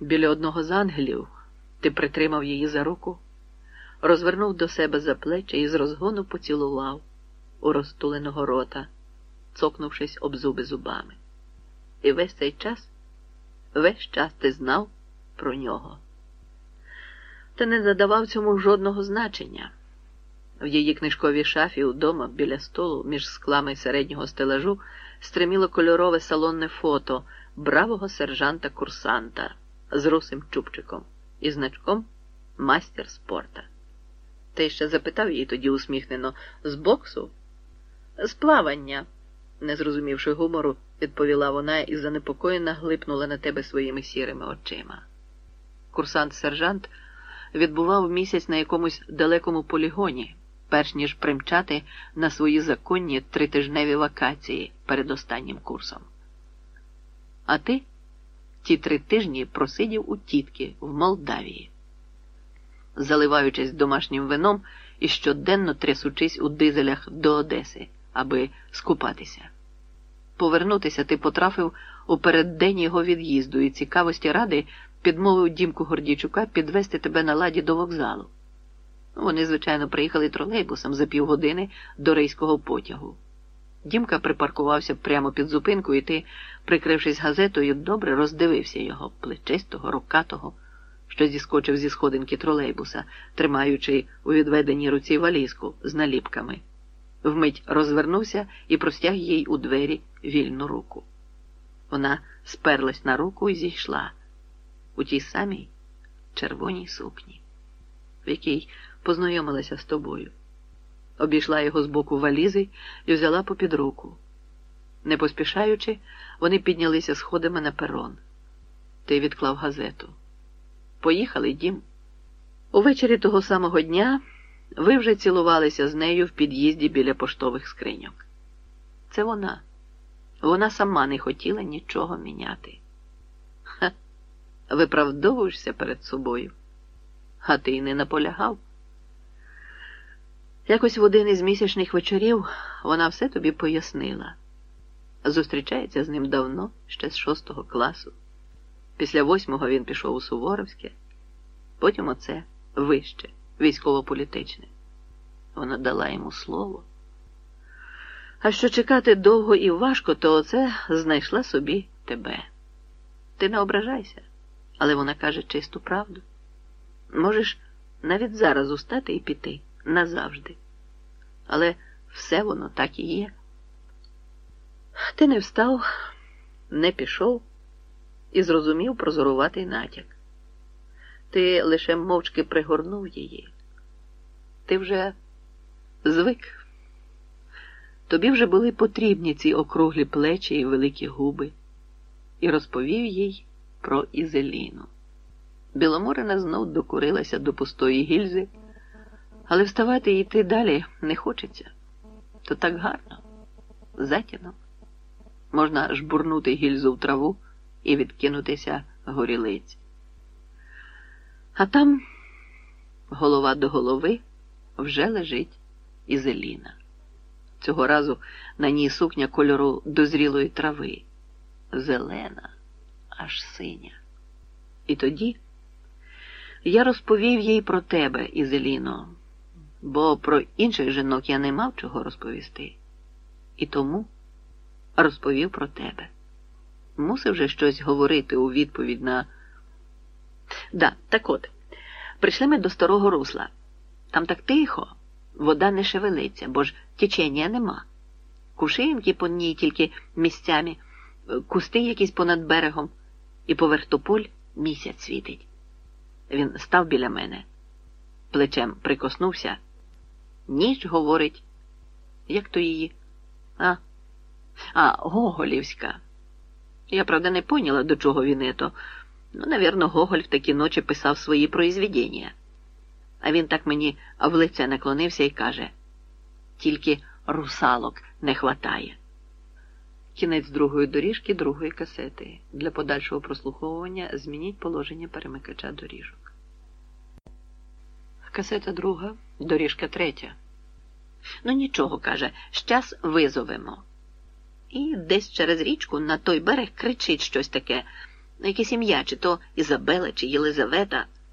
біля одного з ангелів, ти притримав її за руку, розвернув до себе за плечі і з розгону поцілував у розтуленого рота, цокнувшись об зуби зубами. І весь цей час, весь час ти знав про нього. Ти не задавав цьому жодного значення. В її книжковій шафі удома біля столу між склами середнього стелажу стриміло кольорове салонне фото бравого сержанта-курсанта з русим чубчиком і значком Мастер спорта. Ти ще запитав її тоді усміхнено з боксу? З плавання, не зрозумівши гумору, відповіла вона і занепокоєна глипнула на тебе своїми сірими очима. Курсант-сержант відбував місяць на якомусь далекому полігоні, перш ніж примчати на свої законні тритижневі вакації перед останнім курсом. А ти ті три тижні просидів у тітки в Молдавії, заливаючись домашнім вином і щоденно трясучись у дизелях до Одеси, аби скупатися. Повернутися ти потрафив у переддень його від'їзду і цікавості ради підмовив Дімку Гордійчука підвести тебе на ладі до вокзалу. Вони, звичайно, приїхали тролейбусом за півгодини до рейського потягу. Дімка припаркувався прямо під зупинку, і ти, прикрившись газетою, добре роздивився його, плечистого, рукатого, що зіскочив зі сходинки тролейбуса, тримаючи у відведеній руці валізку з наліпками. Вмить розвернувся і простяг їй у двері вільну руку. Вона сперлась на руку і зійшла у тій самій червоній сукні, в якій познайомилася з тобою. Обійшла його з боку валізи і взяла попід руку. Не поспішаючи, вони піднялися сходами на перон. Ти відклав газету. Поїхали, дім. Увечері того самого дня ви вже цілувалися з нею в під'їзді біля поштових скриньок. Це вона. Вона сама не хотіла нічого міняти. Ха, виправдовуєшся перед собою, а ти й не наполягав. Якось в один із місячних вечорів вона все тобі пояснила. Зустрічається з ним давно, ще з шостого класу. Після восьмого він пішов у Суворовське, потім оце вище, військово-політичне. Вона дала йому слово. А що чекати довго і важко, то оце знайшла собі тебе. Ти не ображайся, але вона каже чисту правду. Можеш навіть зараз устати і піти назавжди. Але все воно так і є. Ти не встав, не пішов і зрозумів прозоруватий натяк. Ти лише мовчки пригорнув її. Ти вже звик. Тобі вже були потрібні ці округлі плечі і великі губи, і розповів їй про Ізеліну. Біломорина знов докурилася до пустої гільзи, але вставати і йти далі не хочеться. То так гарно, затінок. Можна жбурнути гільзу в траву і відкинутися горілиць. А там голова до голови вже лежить Ізеліна. Цього разу на ній сукня кольору дозрілої трави, зелена, аж синя. І тоді я розповів їй про тебе, Ізеліно, бо про інших жінок я не мав чого розповісти. І тому розповів про тебе. Мусив же щось говорити у відповідь на. Да, так от, прийшли ми до старого русла. Там так тихо, вода не шевелиться, бо ж течення нема. Кушинки по ній тільки місцями, кусти якісь понад берегом, і поверх тополь місяць світить. Він став біля мене, плечем прикоснувся. Ніч говорить, як то її? А, а Гоголівська. Я, правда, не поняла, до чого він ето. Ну, навірно, Гоголь в такі ночі писав свої произведення. А він так мені в лице наклонився і каже: тільки русалок не хватає. Кінець другої доріжки другої касети. Для подальшого прослуховування змініть положення перемикача доріжок. Касета друга, доріжка третя. Ну, нічого, каже, щас визовемо. І десь через річку на той берег кричить щось таке. якесь ім'я, чи то Ізабела, чи Єлизавета.